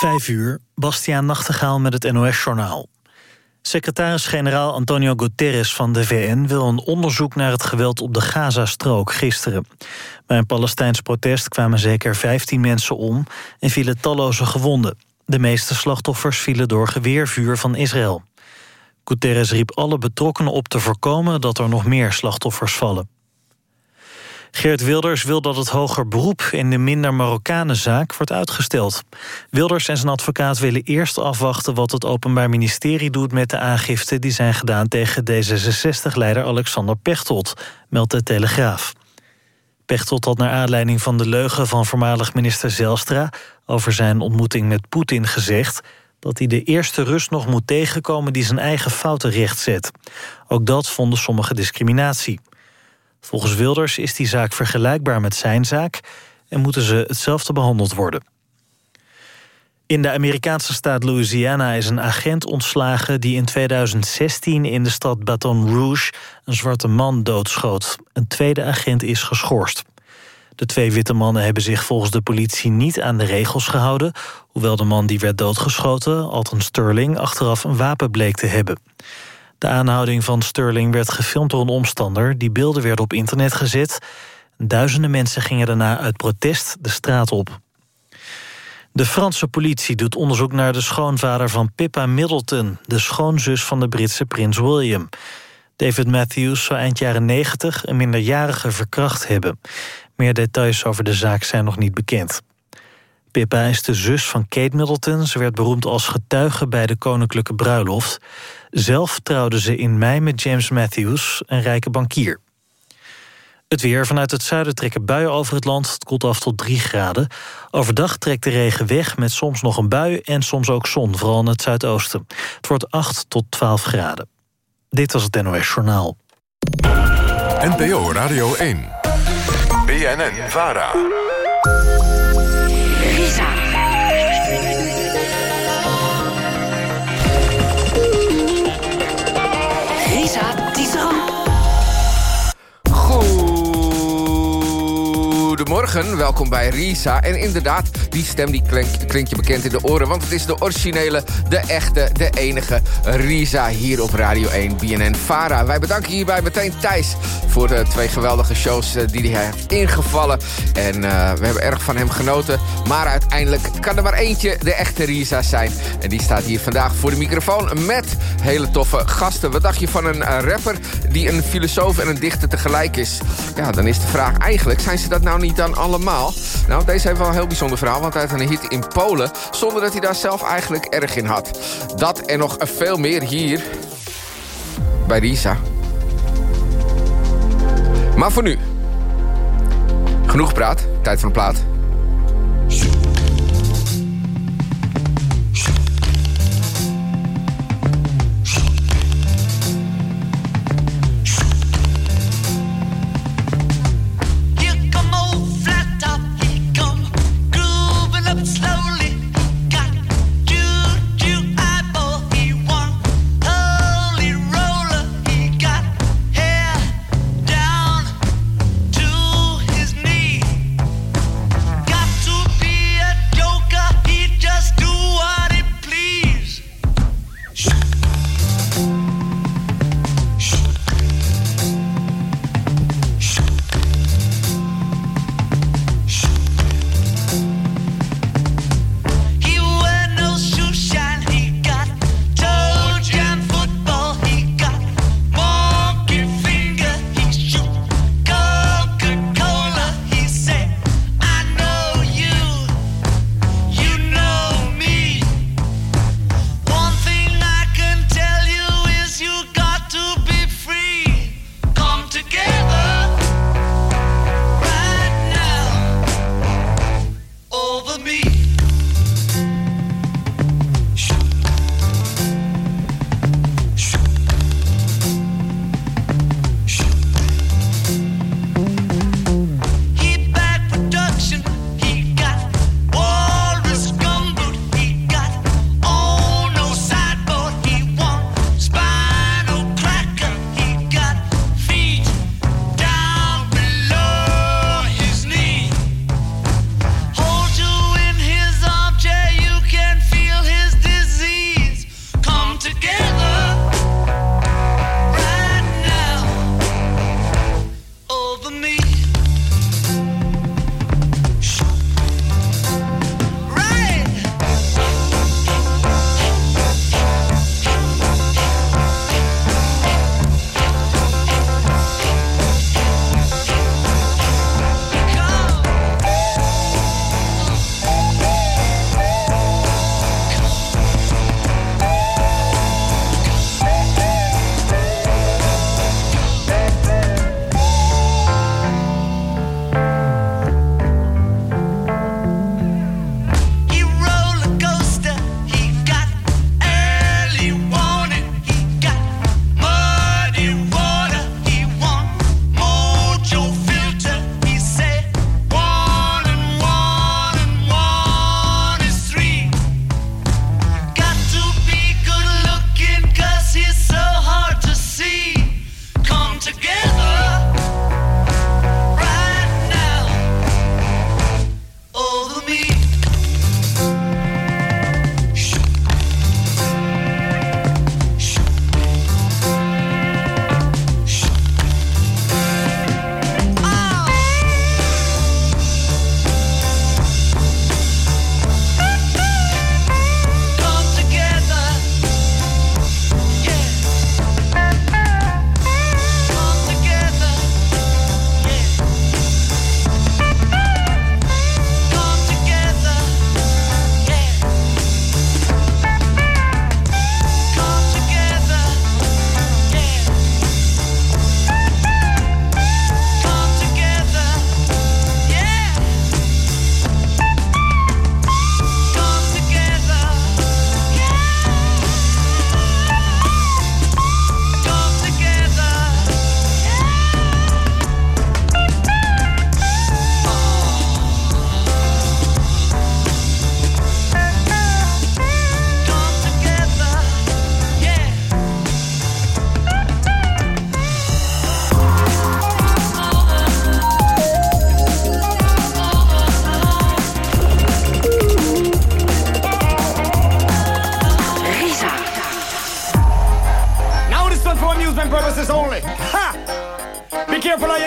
Vijf uur, Bastiaan Nachtegaal met het NOS-journaal. Secretaris-generaal Antonio Guterres van de VN wil een onderzoek naar het geweld op de Gazastrook gisteren. Bij een Palestijns protest kwamen zeker 15 mensen om en vielen talloze gewonden. De meeste slachtoffers vielen door geweervuur van Israël. Guterres riep alle betrokkenen op te voorkomen dat er nog meer slachtoffers vallen. Geert Wilders wil dat het hoger beroep in de minder Marokkanenzaak wordt uitgesteld. Wilders en zijn advocaat willen eerst afwachten wat het Openbaar Ministerie doet met de aangifte die zijn gedaan tegen D66-leider Alexander Pechtold, meldt de Telegraaf. Pechtold had naar aanleiding van de leugen van voormalig minister Zelstra over zijn ontmoeting met Poetin gezegd dat hij de eerste Rus nog moet tegenkomen die zijn eigen fouten rechtzet. Ook dat vonden sommigen discriminatie. Volgens Wilders is die zaak vergelijkbaar met zijn zaak en moeten ze hetzelfde behandeld worden. In de Amerikaanse staat Louisiana is een agent ontslagen die in 2016 in de stad Baton Rouge een zwarte man doodschoot. Een tweede agent is geschorst. De twee witte mannen hebben zich volgens de politie niet aan de regels gehouden, hoewel de man die werd doodgeschoten, Alton Sterling, achteraf een wapen bleek te hebben. De aanhouding van Sterling werd gefilmd door een omstander. Die beelden werden op internet gezet. Duizenden mensen gingen daarna uit protest de straat op. De Franse politie doet onderzoek naar de schoonvader van Pippa Middleton... de schoonzus van de Britse prins William. David Matthews zou eind jaren 90 een minderjarige verkracht hebben. Meer details over de zaak zijn nog niet bekend. Pippa is de zus van Kate Middleton. Ze werd beroemd als getuige bij de koninklijke bruiloft. Zelf trouwde ze in mei met James Matthews, een rijke bankier. Het weer. Vanuit het zuiden trekken buien over het land. Het koelt af tot 3 graden. Overdag trekt de regen weg met soms nog een bui en soms ook zon, vooral in het zuidoosten. Het wordt 8 tot 12 graden. Dit was het NOS Journaal. NPO Radio 1. BNN Vara. Goedemorgen, welkom bij Risa. En inderdaad, die stem die klinkt je bekend in de oren... want het is de originele, de echte, de enige Risa hier op Radio 1 BNN Vara. Wij bedanken hierbij meteen Thijs voor de twee geweldige shows eh, die hij heeft ingevallen. En uh, we hebben erg van hem genoten. Maar uiteindelijk kan er maar eentje de echte Risa zijn. En die staat hier vandaag voor de microfoon met hele toffe gasten. Wat dacht je van een eh, rapper die een filosoof en een dichter tegelijk is? Ja, dan is de vraag eigenlijk, zijn ze dat nou niet dan allemaal? Nou, deze heeft wel een heel bijzonder verhaal, want hij had een hit in Polen... zonder dat hij daar zelf eigenlijk erg in had. Dat en nog veel meer hier bij Risa. Maar voor nu. Genoeg praat. Tijd voor een plaat.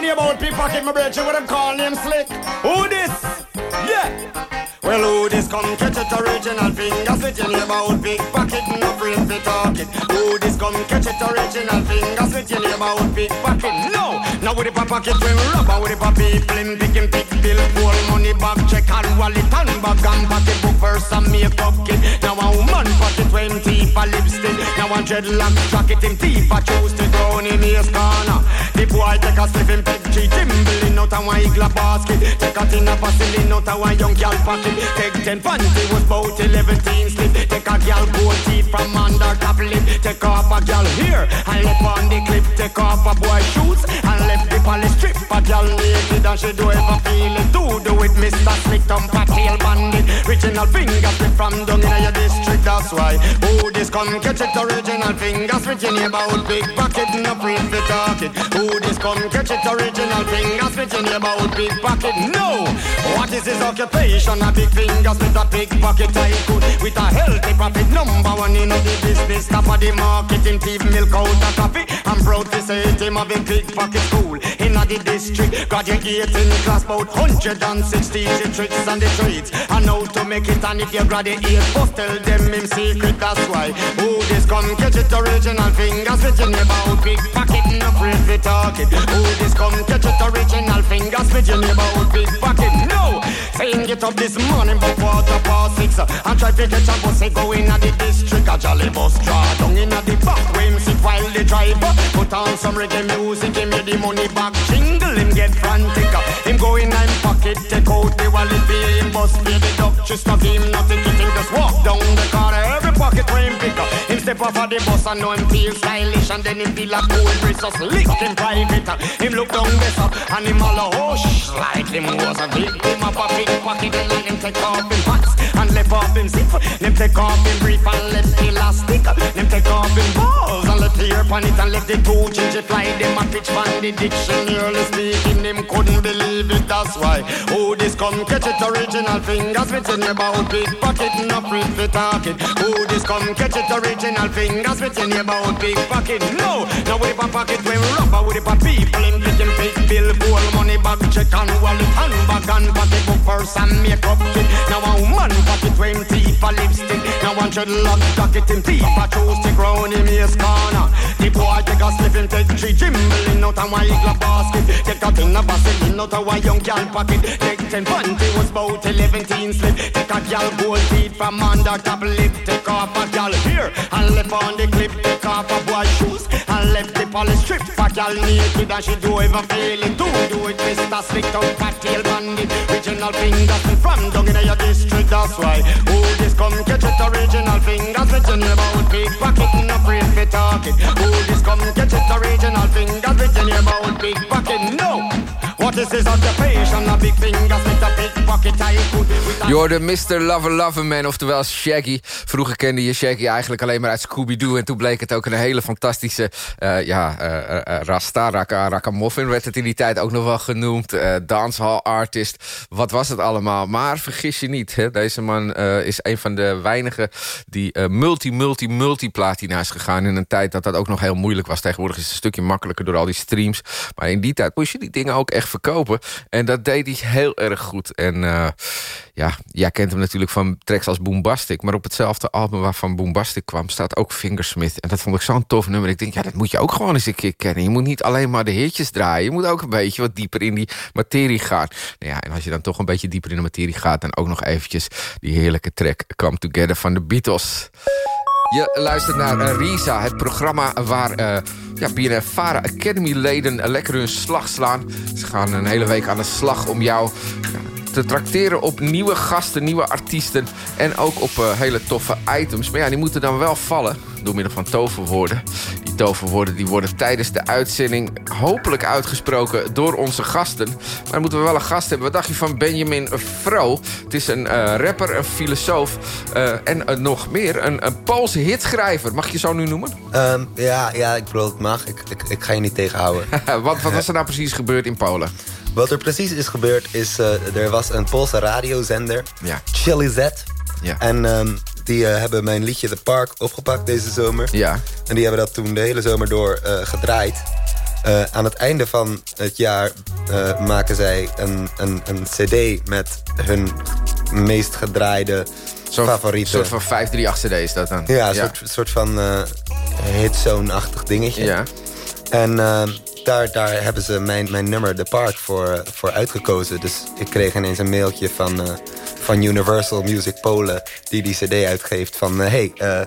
About pickpocket, my brother, what I'm him slick. Who this? Yeah. Well, who this come catch it original fingers with your about pickpocket, no afraid to talk it. This come catch it original fingers with your about pickpocket? No, now with the pocket when rubber with the people in pick and pick bill, pull money back, check and wallet and bag and pocket book first and makeup kit. Now a woman pocket twenty for lipstick. Now a dreadlock jacket him teeth for choose to throw in his corner. The boy take a sniff and peg tree, timbling out a one igla basket. Take a tin of porcelain out a one young girl pocket. Take ten panty was bout eleven teen slip. Take a gal gold teeth from under top lip. Take off a gal here and left on the clip. Take off a boy shoes and left the polish strip. A gal naked and she do ever feel it. Do do it, Mr. Slick Thumper Tail Bandit. Original fingerprint from down in your district. That's why. Who this come catch it? Original fingerprint in about big pocket. No free to talk it. Who this come catch it? Original fingerprint in about big pocket. No. What is his occupation? A big fingers with a big pocket tycoon with a healthy profit number one in all the business. Top of the market, him thief milk out coffee. I'm proud to say it, him have big pocket school in the district. Graduate in class about 160 the tricks and the trades. I know to make it and if you graduate, first tell them him secret. That's why. Who this come catch it original fingers switching about big pocket, no afraid to talk it. Who this come catch it original fingers switching about big pocket? No. Saying get up this morning but quarter past six uh, And try to catch a bus uh, go in at the district A jolly bus draw down in the back Where him sit while the driver Put on some reggae music Give me the money back Jingle him get frantic uh, Him go in and pocket Take out the wallet Pay him bus Pay the Just of him nothing to him Just walk down the corner Every pocket where him pick step off of the bus And know him feel stylish. And then him feel like cool breeze Just lick him private. Him look down up And him all a oh, hush Like him was a victim of a pickpocket And let him take off him pants And left off him zip. Them take off him brief And left elastic. Them take off him balls And left ear pan it And left the two ginger fly. Them a pitch from the dictionary speaking. Them couldn't believe it That's why. Who this come catch it? Original fingers Written about pickpocket No free to talk it. Who this come catch it? Original middle fingers with your neighbor out big pocket. No, no we a pocket when rubber with a people in big and big bill Gold money bag Check and wallet Handbag and pocket book Purse and makeup kit Now a woman pocket teeth for lipstick. Now one dreadlock Jacket him teeth I choose to grow in his corner. The boy take a slip and take three Jimbling out a white basket. Take a tin of vaseline out a white young gal pocket. Take ten panty was about eleven teen slip. Take a gal gold teeth from under top lip Take off a gal here and left on the clip Take off a boy shoes the polish strip A gal naked and she do ever feel it. Do do it Mr. Slick out fat tail bandit. Original fingers from down in your district That's why. Who this come catch it? Original fingers written about big pocket No afraid to talk it Who this come catch it? Original fingers written about big pocket No What is his occupation? A big big Mr. Lover Lover Man, oftewel Shaggy. Vroeger kende je Shaggy eigenlijk alleen maar uit Scooby-Doo... en toen bleek het ook een hele fantastische... Uh, ja, uh, uh, Rasta, Raka, Rakamuffin werd het in die tijd ook nog wel genoemd. dancehall artist, wat was het allemaal? Maar vergis je niet, hè? deze man is een van de weinigen... die multi, multi, multi-platina is gegaan... in een tijd dat dat ook nog heel moeilijk was. Tegenwoordig is het een stukje makkelijker door al die streams. Maar in die tijd moest je die dingen ook echt verkopen. En dat deed hij heel erg goed. En ja, jij kent hem natuurlijk van tracks als Boombastic. Maar op hetzelfde album waarvan Boombastic kwam... staat ook Fingersmith. En dat vond ik zo'n tof nummer. Ik denk, ja, dat moet je ook gewoon eens een keer kennen. Je moet niet alleen maar de hitjes draaien. Je moet ook een beetje wat dieper in die materie gaan. Nou ja, en als je dan toch een beetje dieper in de materie gaat... dan ook nog eventjes die heerlijke track Come Together van de Beatles... Je luistert naar uh, Risa, het programma waar uh, ja, BNF Vara Academy leden lekker hun slag slaan. Ze gaan een hele week aan de slag om jou te trakteren op nieuwe gasten, nieuwe artiesten... en ook op uh, hele toffe items. Maar ja, die moeten dan wel vallen door middel van toverwoorden. Die toverwoorden die worden tijdens de uitzending hopelijk uitgesproken door onze gasten. Maar dan moeten we wel een gast hebben. Wat dacht je van Benjamin Vro? Het is een uh, rapper, een filosoof uh, en nog meer. Een, een Poolse hitschrijver. Mag je zo nu noemen? Um, ja, ja, ik bedoel, het mag. Ik, ik, ik ga je niet tegenhouden. wat, wat was er nou precies gebeurd in Polen? Wat er precies is gebeurd is... er was een Poolse radiozender, ja. Chili Z. Ja. En um, die uh, hebben mijn liedje The Park opgepakt deze zomer. Ja. En die hebben dat toen de hele zomer door uh, gedraaid. Eh, aan het einde van het jaar eh, maken zij een, een, een cd met hun meest gedraaide Zo'n favoriete... soort van 538 cd is dat dan? Ja, een soort, soort van eh hitzone-achtig dingetje. Ja. En eh, daar, daar hebben ze mijn, mijn nummer, The Park, voor, voor uitgekozen. Dus ik kreeg ineens een mailtje van, eh, van Universal Music Polen... die die cd uitgeeft van... eh, hey, eh,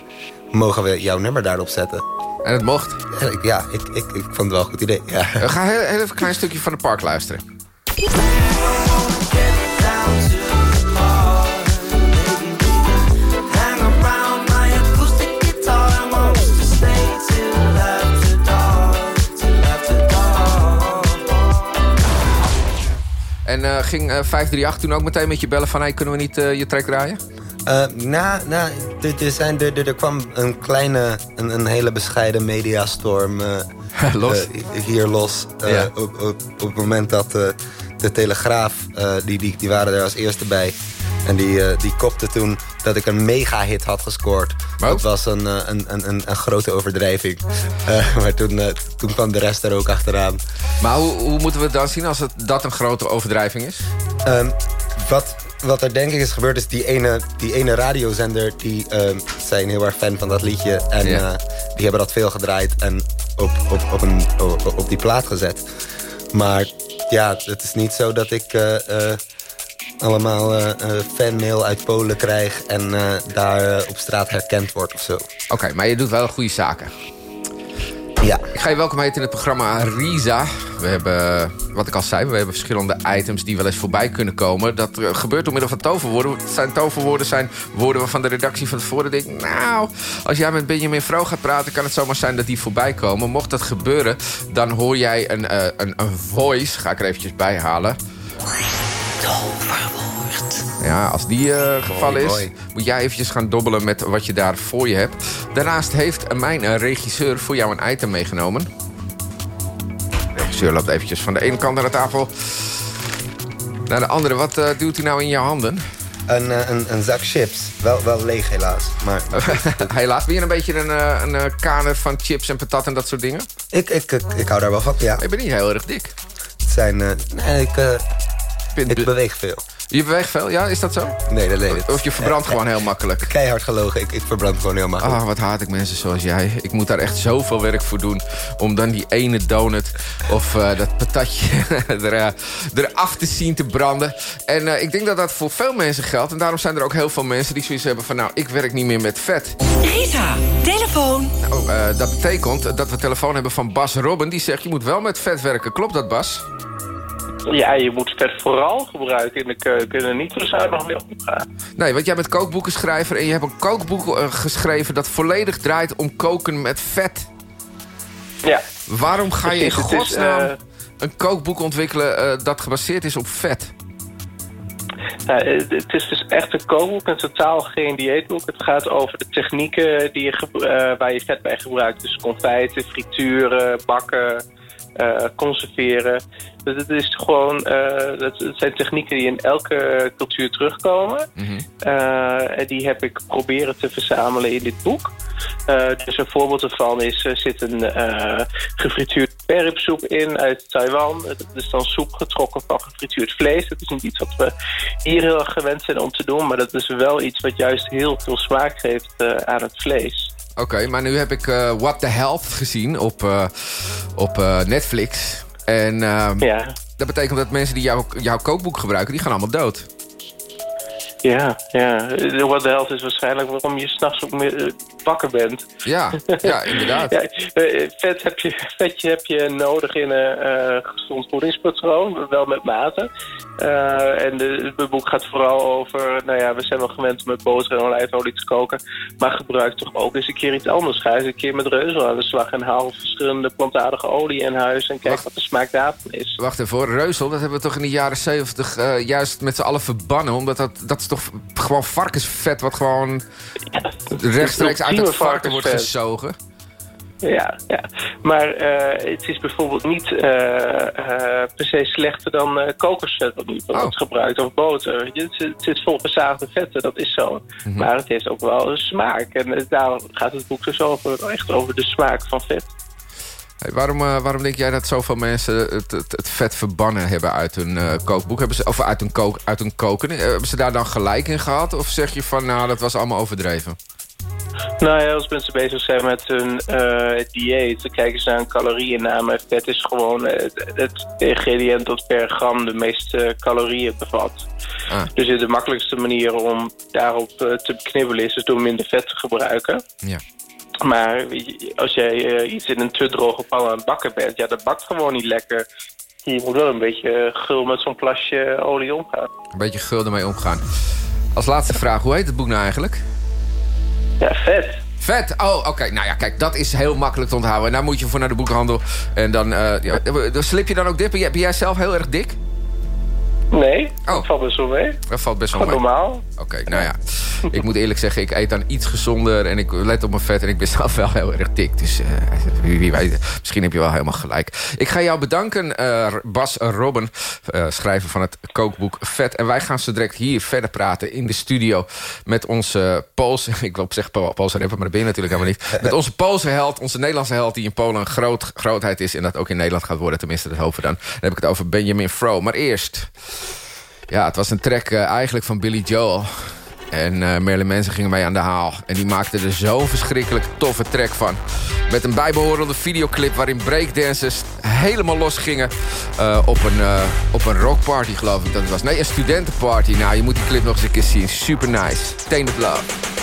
mogen we jouw nummer daarop zetten? En het mocht. Ja, ik, ik, ik vond het wel een goed idee. Ja. We gaan heel, heel even een klein stukje van de park luisteren. En eh, ging eh, 538 toen ook meteen met je bellen van... Hey, kunnen we niet eh, je track draaien? Na, na, er, er, zijn, er, er, er kwam een kleine, een, een hele bescheiden mediastorm Los. hier los. Ja. op, op, op het moment dat de Telegraaf, die, die, die waren er als eerste bij. En die, eh, die kopte toen dat ik een mega-hit had gescoord. Dat was een, eh, een, een, een, een grote overdrijving. Eh, maar toen, toen kwam de rest er ook achteraan. Maar hoe, hoe moeten we het dan zien als het, dat een grote overdrijving is? Ehm, wat, wat er denk ik is gebeurd is die ene, die ene radiozender... die ehm, zijn heel erg fan van dat liedje. En Ja. die hebben dat veel gedraaid en op, op, op, een, op, op die plaat gezet. Maar ja, het is niet zo dat ik allemaal eh, fanmail uit Polen krijg... en eh, daar op straat herkend word of zo. Oké, maar je doet wel goede zaken. Ja. Ik ga je welkom heten in het programma Risa. We hebben, wat ik al zei, we hebben verschillende items die wel eens voorbij kunnen komen. Dat gebeurt door middel van toverwoorden. Het zijn toverwoorden zijn woorden waarvan de redactie van tevoren denkt... nou, als jij met Benjamin Vrouw gaat praten... kan het zomaar zijn dat die voorbij komen. Mocht dat gebeuren, dan hoor jij een, een, een voice. Ga ik er eventjes bij halen. Ja, als die eh gevallen is, moet jij eventjes gaan dobbelen met wat je daar voor je hebt. Daarnaast heeft mijn eh, regisseur voor jou een item meegenomen. De regisseur loopt eventjes van de ene kant naar de tafel naar de andere. Wat eh, duwt hij nou in jouw handen? Een, een, een zak chips. Wel, wel leeg helaas. Maar Helaas, ben je een beetje een, een kaner van chips en patat en dat soort dingen? ik, ik, ik, ik hou daar wel van, ja. Ik ben niet heel erg dik. Het zijn... eh, nee, ik, Ik beweeg veel. Je beweegt veel, ja? Is dat zo? Nee, dat ik. Of je verbrandt gewoon heel makkelijk? Keihard gelogen, ik, ik verbrand gewoon heel makkelijk. Ah, wat haat ik mensen zoals jij. Ik moet daar echt zoveel werk voor doen... om dan die ene donut of eh, dat patatje er, eraf te zien te branden. En eh, ik denk dat dat voor veel mensen geldt. En daarom zijn er ook heel veel mensen die zoiets hebben van... nou, ik werk niet meer met vet. Risa, telefoon. Nou, eh, dat betekent dat we telefoon hebben van Bas Robben. Die zegt, je moet wel met vet werken. Klopt dat, Bas? Ja, je moet vet vooral gebruiken in de keuken en niet zo zuinig mee omgaan. Nee, want jij bent kookboekenschrijver... en je hebt een kookboek eh, geschreven dat volledig draait om koken met vet. Ja, Waarom ga je in het is, godsnaam eh, een kookboek ontwikkelen eh, dat gebaseerd is op vet? nou, het is dus echt een kookboek en totaal geen dieetboek. Het gaat over de technieken die je, eh, waar je vet bij gebruikt. Dus confijten, frituren, bakken, conserveren. Dus het is gewoon, eh, dat, het zijn technieken die in elke cultuur terugkomen. Eh, en die heb ik proberen te verzamelen in dit boek. Eh, dus een voorbeeld ervan is, er zit een eh gefrituurde sperripsoep in uit Taiwan. Dat is dan soep getrokken van gefrituurd vlees. Dat is niet iets wat we hier heel erg gewend zijn om te doen. Maar dat is wel iets wat juist heel veel smaak geeft eh, aan het vlees. Oké, maar nu heb ik eh, What the Health gezien op, eh, op eh, Netflix. En eh, Ja, dat betekent dat mensen die jouw, jouw kookboek gebruiken... die gaan allemaal dood. ja, ja. Wat de helft is waarschijnlijk waarom je s'nachts ook meer wakker bent. Ja, ja inderdaad. Ja, eh, vet heb je, vetje heb je nodig in een eh, gezond voedingspatroon, wel met mate. Eh, en het boek gaat vooral over, nou ja, we zijn wel gewend om met boter en olijfolie te koken, maar gebruik toch ook eens een keer iets anders. Ga eens een keer met reuzel aan de slag en haal verschillende plantaardige olie in huis en kijk Wacht. wat de smaak daarvan is. Wacht even hoor, reuzel, dat hebben we toch in de jaren zeventig eh, juist met z'n allen verbannen. Omdat dat, dat is toch gewoon varkensvet wat gewoon rechtstreeks uit het ultieme varken wordt gezogen. Ja, ja. maar eh, het is bijvoorbeeld niet eh, per se slechter dan kokosvet wat nu Oh. wordt gebruikt of boter. Het, zit- het zit vol gezaagde vetten, dat is zo. Mhm. Maar het heeft ook wel een smaak. En eh, daar gaat het boek dus over, echt over de smaak van vet. Hey, waarom, waarom denk jij dat zoveel mensen het, het, het vet verbannen hebben uit hun kookboek? Hebben ze, of uit hun, kook, uit hun koken? Hebben ze daar dan gelijk in gehad? Of zeg je van, nou, dat was allemaal overdreven? Nou ja, als mensen bezig zijn met hun eh, dieet, dan kijken ze naar een calorieënname. Vet is gewoon eh, het, het ingrediënt dat per gram de meeste calorieën bevat. Ah. Dus de makkelijkste manier om daarop eh, te beknibbelen is dus door minder vet te gebruiken. Ja. Maar als jij eh, iets in een te droge pan aan het bakken bent, ja, dat bakt gewoon niet lekker. Je moet wel een beetje gul met zo'n plasje olie omgaan. Een beetje gul ermee omgaan. Als laatste vraag, hoe heet het boek nou eigenlijk? Ja, vet. Vet! Oh, oké. Nou ja, kijk, dat is heel makkelijk te onthouden. En daar moet je voor naar de boekhandel. En dan, eh, ja, slip je dan ook dip. Ben jij zelf heel erg dik? Nee, Oh. dat valt best wel mee. Dat valt best wel mee. normaal. Oké, nou ja. Ik moet eerlijk zeggen, ik eet dan iets gezonder en ik let op mijn vet en ik ben zelf wel heel erg dik. Dus eh, wie, wie weet, misschien heb je wel helemaal gelijk. Ik ga jou bedanken, eh, Bas Robben, eh, schrijver van het kookboek Vet. En wij gaan zo direct hier verder praten in de studio met onze Poolse... Ik wil op zeggen Po- Poolse rapper, maar dat ben je natuurlijk helemaal niet. Met onze Poolse held, onze Nederlandse held die in Polen een groot, grootheid is... en dat ook in Nederland gaat worden, tenminste dat hopen we dan. Dan heb ik het over Benjamin Fro. Maar eerst... Ja, het was een track eh, eigenlijk van Billy Joel. En eh Marilyn Manson ging mee aan de haal. En die maakte er zo'n verschrikkelijk toffe track van. Met een bijbehorende videoclip waarin breakdancers helemaal los gingen. eh, op, een, op een rockparty geloof ik dat het was. Nee, een studentenparty. Nou, je moet die clip nog eens een keer zien. Super nice. Tainted Love.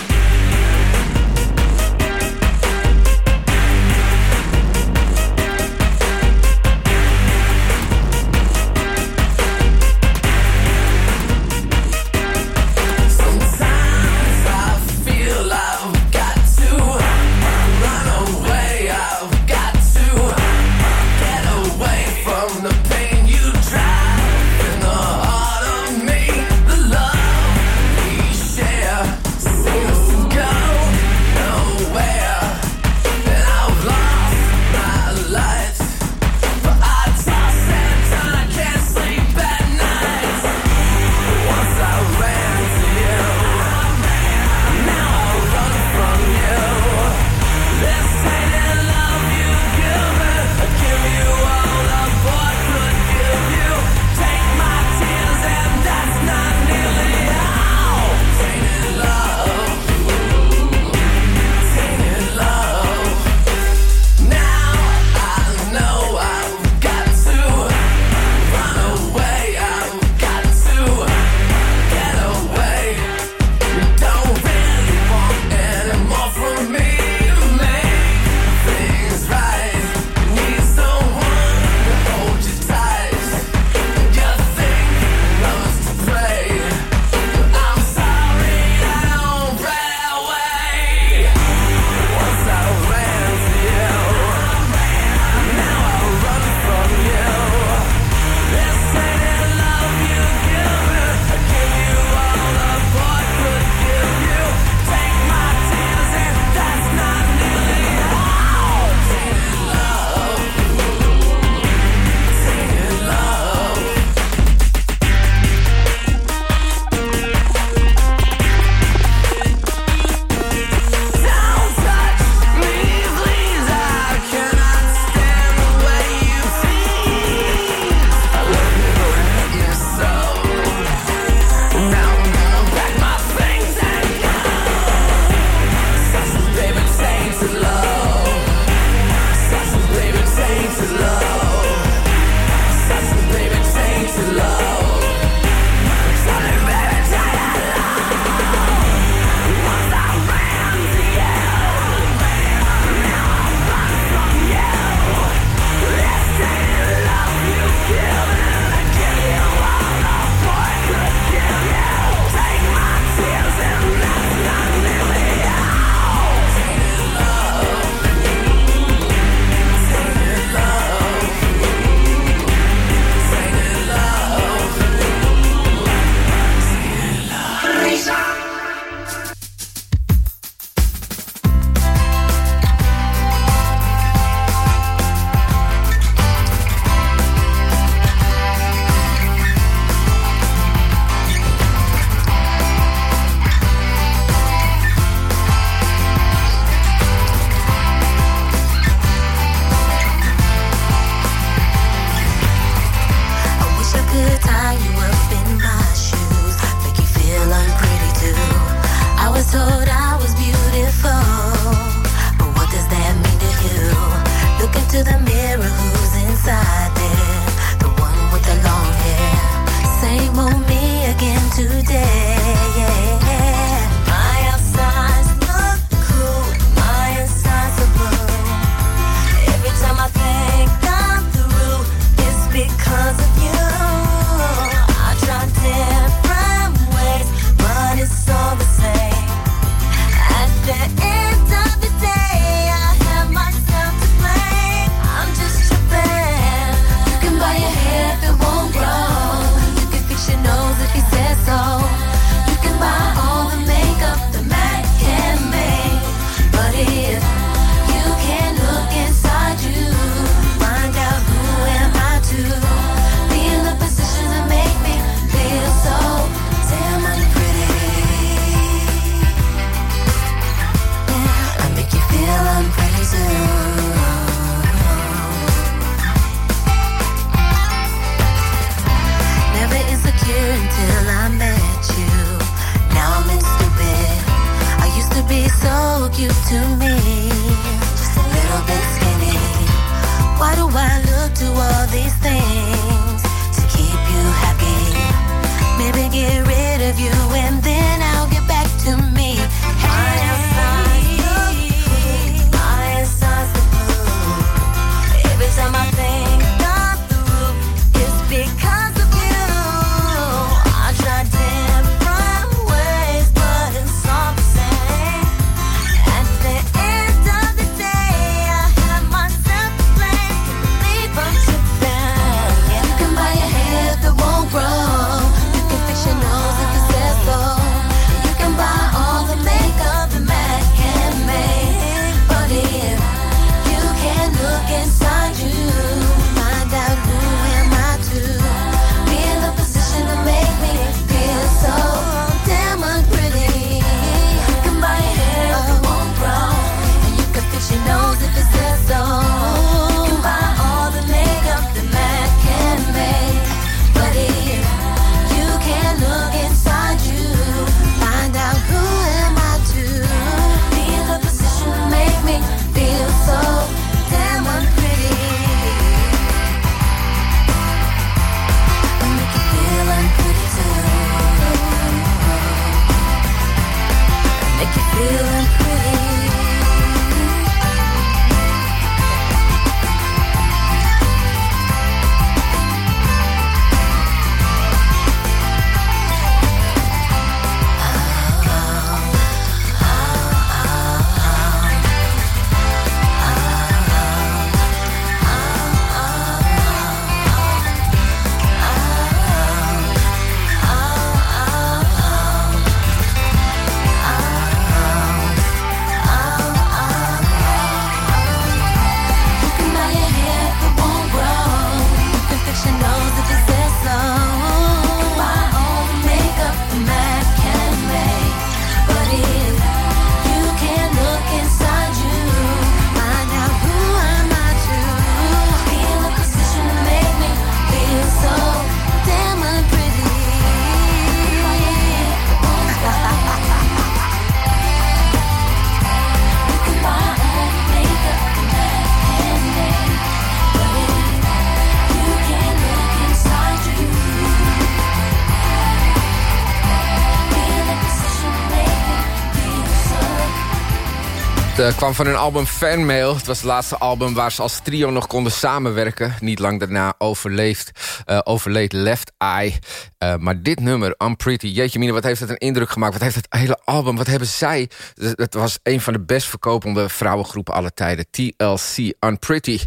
Eh, kwam van hun album Fanmail. Het was het laatste album waar ze als trio nog konden samenwerken. Niet lang daarna overleefd, eh, overleed Left Eye. Eh, maar dit nummer, Unpretty, Jeetje mine, wat heeft het een indruk gemaakt. Wat heeft het hele album, wat hebben zij... Het was een van de best verkopende vrouwengroepen aller tijden. TLC, Unpretty.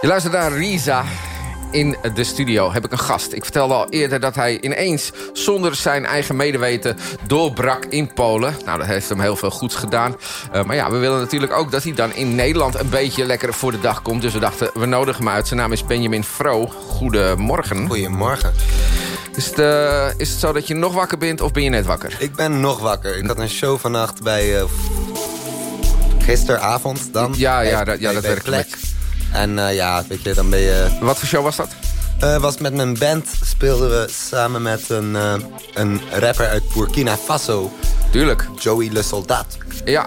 Je luistert naar Risa in de studio heb ik een gast. Ik vertelde al eerder dat hij ineens zonder zijn eigen medeweten doorbrak in Polen. Nou, dat heeft hem heel veel goeds gedaan. Eh, maar ja, we willen natuurlijk ook dat hij dan in Nederland een beetje lekker voor de dag komt. Dus we dachten, we nodigen hem uit. Zijn naam is Benjamin Fro. Goedemorgen. Goedemorgen. Is het, eh, is het zo dat je nog wakker bent of ben je net wakker? Ik ben nog wakker. Ik had een show vannacht bij... Eh, gisteravond dan. Ja, ja, ja dat, werkt ja, dat werkt. En eh, ja, weet je, dan ben je... Wat voor show was dat? Uh, was met mijn band speelden we samen met een, eh, een rapper uit Burkina Faso. Tuurlijk. Joey Le Soldat. Ja,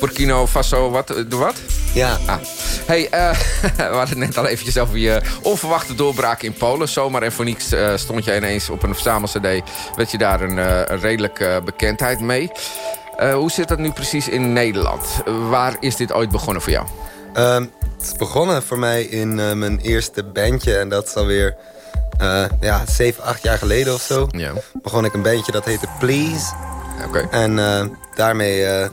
Burkina Faso, wat? De wat? Ja. Ah. Hey, uh, we hadden het net al eventjes over je onverwachte doorbraak in Polen. Zomaar en voor niets stond je ineens op een verzamelcd. Werd je daar een, uh, een redelijke bekendheid mee. hoe zit dat nu precies in Nederland? waar is dit ooit begonnen voor jou? Ehm, het is begonnen voor mij in eh, mijn eerste bandje. En dat is alweer eh ja, 7, 8 jaar geleden of zo. Ja. Begon ik een bandje dat heette Please. En eh, daarmee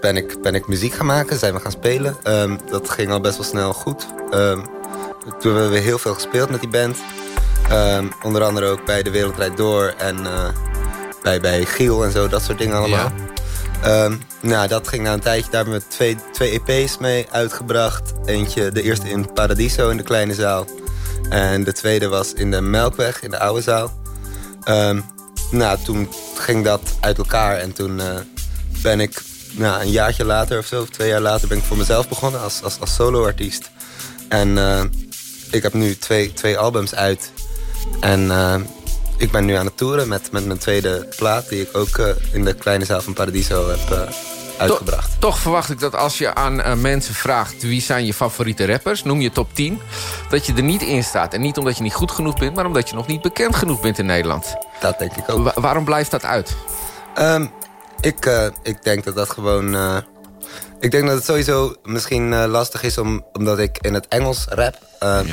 ben, ik, ben ik muziek gaan maken. Zijn we gaan spelen. Ehm, dat ging al best wel snel goed. Ehm, toen hebben we heel veel gespeeld met die band. Ehm, onder andere ook bij De Wereldrijd Door. En bij, bij Giel en zo. Dat soort dingen allemaal. Ehm, nou, dat ging na een tijdje. Daar hebben we twee, twee EP's mee uitgebracht. Eentje, de eerste in Paradiso in de kleine zaal. En de tweede was in de Melkweg, in de oude zaal. Ehm, nou, toen ging dat uit elkaar. En toen eh, ben ik nou, een jaartje later of zo, twee jaar later... ben ik voor mezelf begonnen als, als, als solo-artiest. En eh, ik heb nu twee, twee albums uit. En eh, ik ben nu aan het toeren met, met mijn tweede plaat... die ik ook eh, in de kleine zaal van Paradiso heb eh, uitgebracht. Toch verwacht ik dat als je aan eh, mensen vraagt... wie zijn je favoriete rappers, noem je top 10... dat je er niet in staat. En niet omdat je niet goed genoeg bent... maar omdat je nog niet bekend genoeg bent in Nederland. Dat denk ik ook. Wa- waarom blijft dat uit? Ehm, ik, ik denk dat dat gewoon... ik denk dat het sowieso misschien lastig is om, omdat ik in het Engels rap. Ehm,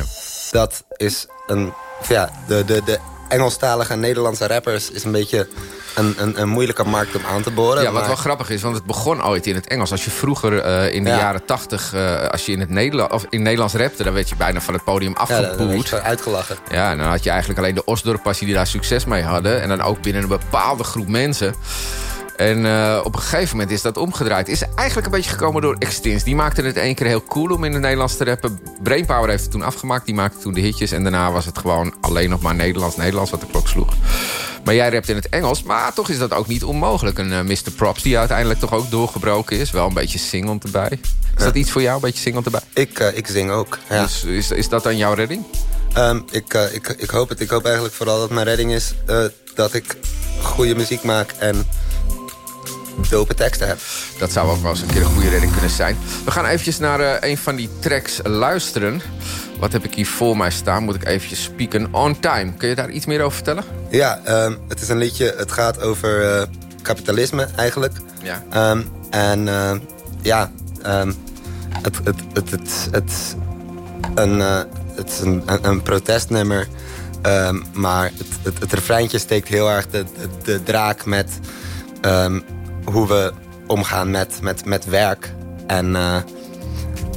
Dat is een... Ja, de, de, de Engelstalige en Nederlandse rappers is een beetje een, een, een moeilijke markt om aan te boren. Ja, wat maar- wel grappig is, want het begon ooit in het Engels. Als je vroeger eh, in de Ja. jaren tachtig... eh, als je in het of in Nederlands rapte... dan werd je bijna van het podium Ja, afgeboet. gewoon uitgelachen. Ja, en dan had je eigenlijk alleen de Osdorppassie die daar succes mee hadden. En dan ook binnen een bepaalde groep mensen. En eh, op een gegeven moment is dat omgedraaid. Is eigenlijk een beetje gekomen door Extins. Die maakte het één keer heel cool om in het Nederlands te rappen. Brainpower heeft het toen afgemaakt. Die maakte toen de hitjes. En daarna was het gewoon alleen nog maar Nederlands. Nederlands wat de klok sloeg. Maar jij rapt in het Engels. Maar toch is dat ook niet onmogelijk. Een eh, Mr. Props die uiteindelijk toch ook doorgebroken is. Wel een beetje singend erbij. Is dat iets voor jou? Een beetje singend erbij? Ik, eh, ik zing ook, ja. Dus is, is dat dan jouw redding? Ehm, ik, ik, ik hoop het. Ik hoop eigenlijk vooral dat mijn redding is dat ik goede muziek maak en dope teksten heb. Dat zou ook wel eens een keer een goede redding kunnen zijn. We gaan eventjes naar eh, een van die tracks luisteren. Wat heb ik hier voor mij staan? Moet ik eventjes spieken. On Time. Kun je daar iets meer over vertellen? Ja, ehm, het is een liedje. Het gaat over eh, kapitalisme eigenlijk. Ja. Ehm, en ehm, ja, ehm, het, het, het, het, het, een, eh, het is een, een, een protestnummer. Maar het, het, het refreintje steekt heel erg de, de, de draak met hoe we omgaan met, met, met werk. En eh,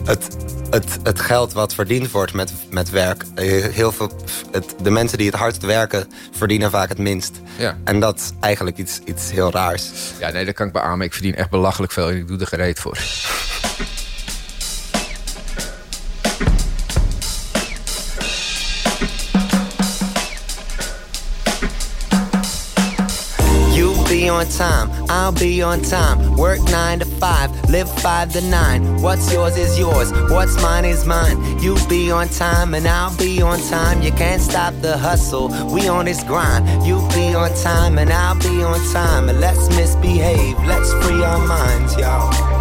het, het, het geld wat verdiend wordt met, met werk. eh, Heel veel, het, de mensen die het hardst werken verdienen vaak het minst. Ja. En dat is eigenlijk iets, iets heel raars. Ja, nee, dat kan ik beamen. Ik verdien echt belachelijk veel en ik doe er gereed voor. On time, I'll be on time. Work nine to five, live five to nine. What's yours is yours, what's mine is mine. You be on time and I'll be on time. You can't stop the hustle, we on this grind. You be on time and I'll be on time. And let's misbehave, let's free our minds, y'all.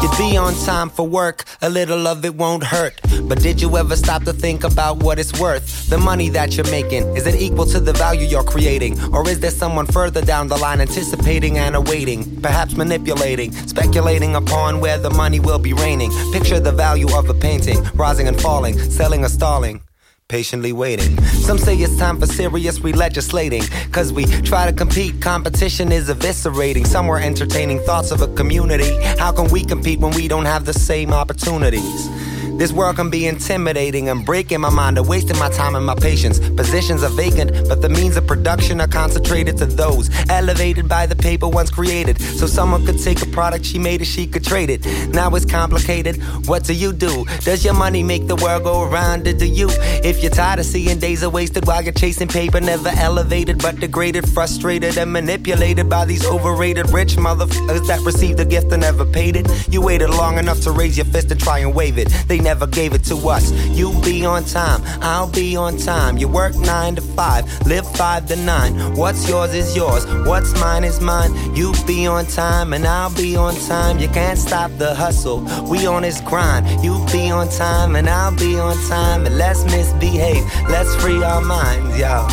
You'd be on time for work, a little of it won't hurt. But did you ever stop to think about what it's worth? The money that you're making, is it equal to the value you're creating? Or is there someone further down the line anticipating and awaiting? Perhaps manipulating, speculating upon where the money will be raining. Picture the value of a painting, rising and falling, selling or stalling patiently waiting. Some say it's time for serious re-legislating. Cause we try to compete, competition is eviscerating. Some were entertaining thoughts of a community. How can we compete when we don't have the same opportunities? This world can be intimidating and breaking my mind, and wasting my time and my patience. Positions are vacant, but the means of production are concentrated to those elevated by the paper once created. So someone could take a product she made and she could trade it. Now it's complicated. What do you do? Does your money make the world go around, or do you? If you're tired of seeing days are wasted while you're chasing paper, never elevated but degraded, frustrated and manipulated by these overrated rich motherfuckers that received the gift and never paid it. You waited long enough to raise your fist and try and wave it. They never gave it to us. You be on time, I'll be on time. You work nine to five, live five to nine. What's yours is yours, what's mine is mine. You be on time and I'll be on time. You can't stop the hustle, we on this grind. You be on time and I'll be on time. And let's misbehave, let's free our minds, yo.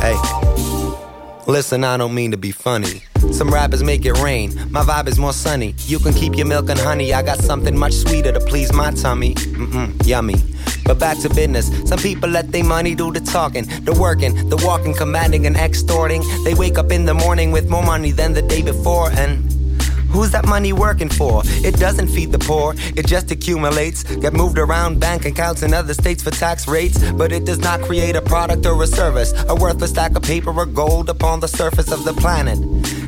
Hey. Listen, I don't mean to be funny. Some rappers make it rain. My vibe is more sunny. You can keep your milk and honey. I got something much sweeter to please my tummy. Mm-mm, yummy. But back to business. Some people let their money do the talking, the working, the walking, commanding and extorting. They wake up in the morning with more money than the day before and. Who's that money working for? It doesn't feed the poor, it just accumulates. Get moved around bank accounts in other states for tax rates, but it does not create a product or a service, a worthless stack of paper or gold upon the surface of the planet.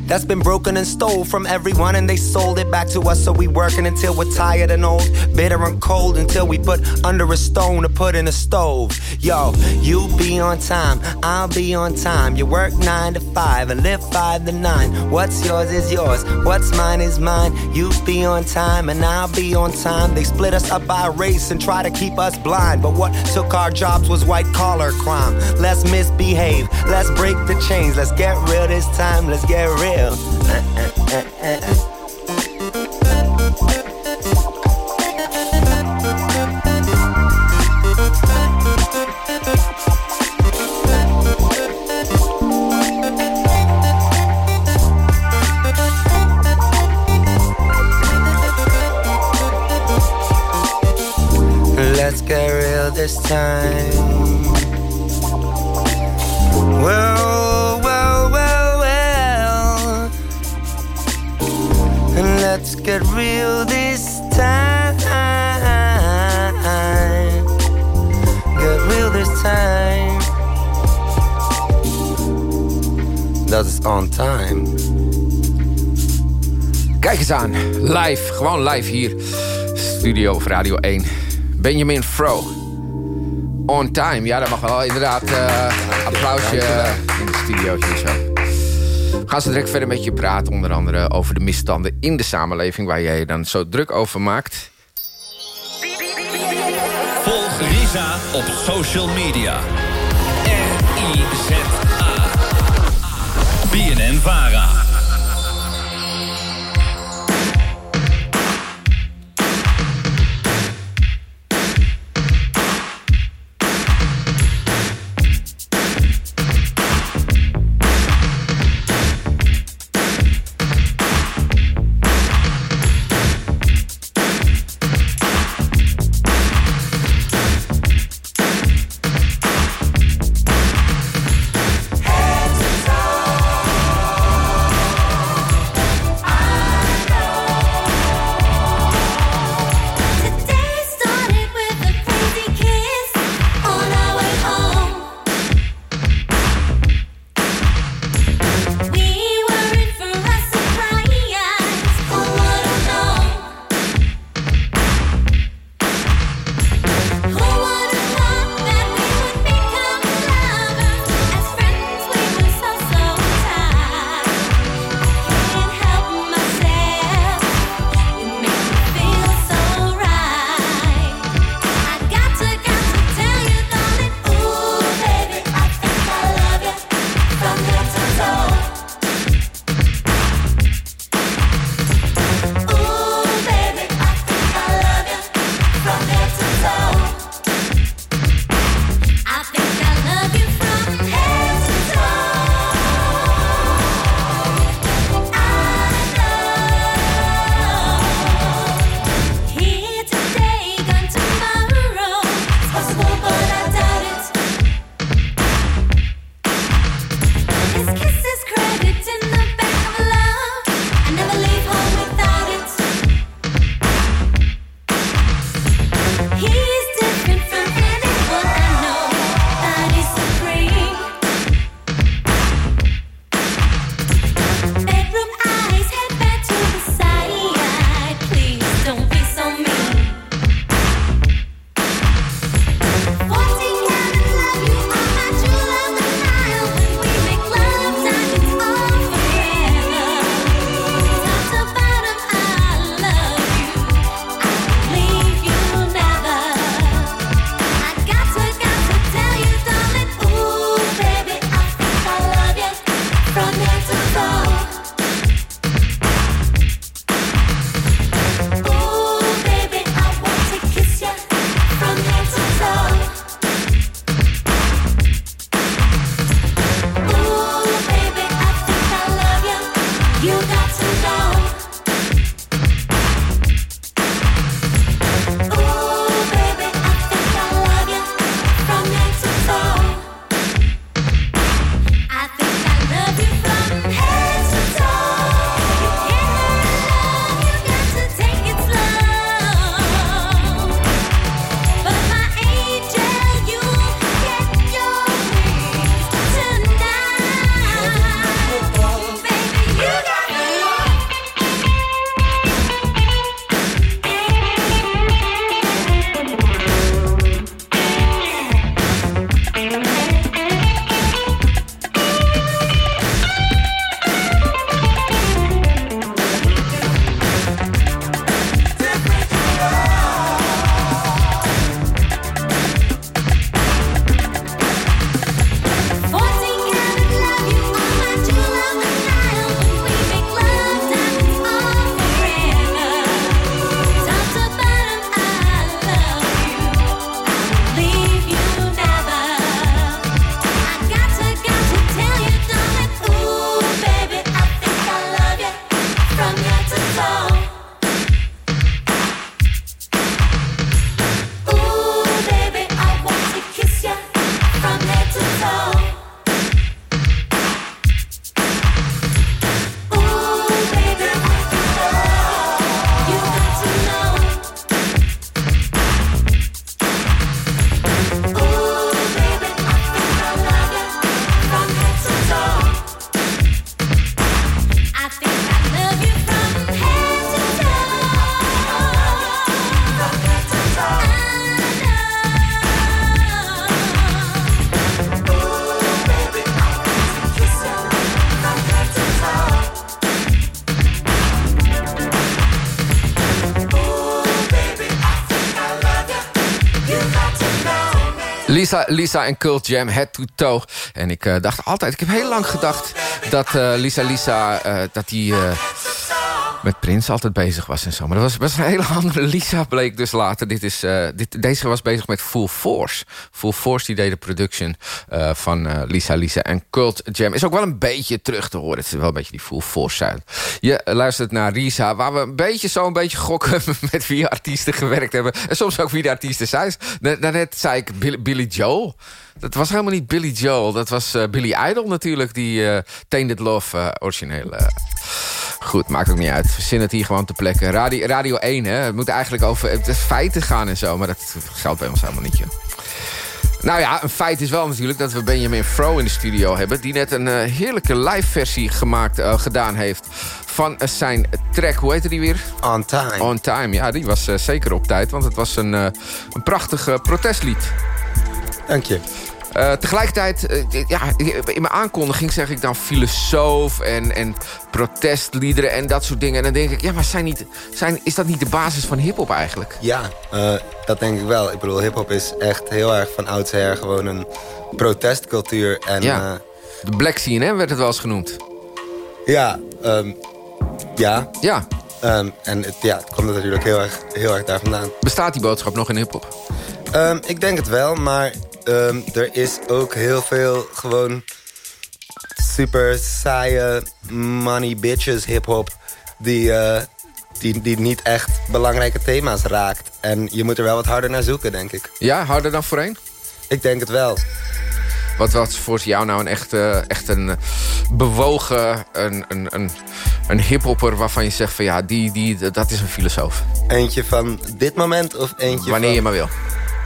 That's been broken and stole from everyone, and they sold it back to us. So we working until we're tired and old, bitter and cold, until we put under a stone to put in a stove. Yo, you be on time, I'll be on time. You work nine to five and live five to nine. What's yours is yours, what's mine is mine. You be on time and I'll be on time. They split us up by race and try to keep us blind. But what took our jobs was white collar crime. Let's misbehave, let's break the chains, let's get real this time, let's get real. Uh uh uh, uh, live, gewoon live hier. Studio of Radio 1. Benjamin Fro. On time, ja, dat mag wel inderdaad. eh, applausje in de studio hier zo. We gaan zo direct verder met je praten, onder andere over de misstanden in de samenleving... waar jij je dan zo druk over maakt. Volg Risa op social media. R-I-Z-A. BNN Lisa, en Cult Jam, Head to Toe. En ik eh, dacht altijd, ik heb heel lang gedacht... dat eh, Lisa Lisa, eh, dat die met Prins altijd bezig was en zo. Maar dat was best een hele andere Lisa, bleek dus later. Dit is, eh, dit, deze was bezig met Full Force. Full Force die deed de production eh, van eh, Lisa Lisa en Cult Jam. Is ook wel een beetje terug te horen. Het is wel een beetje die Full Force sound. Je luistert naar Risa, waar we een beetje zo een beetje gokken... met wie artiesten gewerkt hebben. En soms ook wie de artiesten zijn. Daarnet zei ik Billy, Billy Joel. Dat was helemaal niet Billy Joel. Dat was Billy Idol natuurlijk, die Tainted Love origineel... Goed, maakt ook niet uit. Verzin het hier gewoon te plekken. Radio, Radio 1, hè. Het moet eigenlijk over het feiten gaan en zo. Maar dat geldt bij ons helemaal niet, joh. Nou ja, een feit is wel natuurlijk dat we Benjamin Fro in de studio hebben... die net een eh, heerlijke live versie gemaakt, eh, gedaan heeft... van eh, zijn track, hoe heette die weer? On Time. On Time, ja, die was zeker op tijd. Want het was een, een prachtig protestlied. Dank je. Eh, tegelijkertijd, eh, ja, in mijn aankondiging zeg ik dan filosoof en, en protestliederen en dat soort dingen. En dan denk ik, ja, maar zijn niet, zijn, is dat niet de basis van hiphop eigenlijk? Ja, eh, dat denk ik wel. Ik bedoel, hip-hop is echt heel erg van oudsher gewoon een protestcultuur. En, Ja. De black scene, hè, werd het wel eens genoemd. ja, ehm, ja. Ja. Ehm, en het, ja, het komt natuurlijk heel erg, heel erg daar vandaan. Bestaat die boodschap nog in hiphop? Ehm, ik denk het wel, maar ehm, er is ook heel veel gewoon super saaie money bitches hip-hop die, eh, die, die niet echt belangrijke thema's raakt. En je moet er wel wat harder naar zoeken, denk ik. Ja, harder dan voorheen? Ik denk het wel. Wat was voor jou nou een echt, echt een eh, bewogen, een, een, een, een hiphopper waarvan je zegt van ja, die, die, dat is een filosoof? Eentje van dit moment of eentje Wanneer van... je maar wil.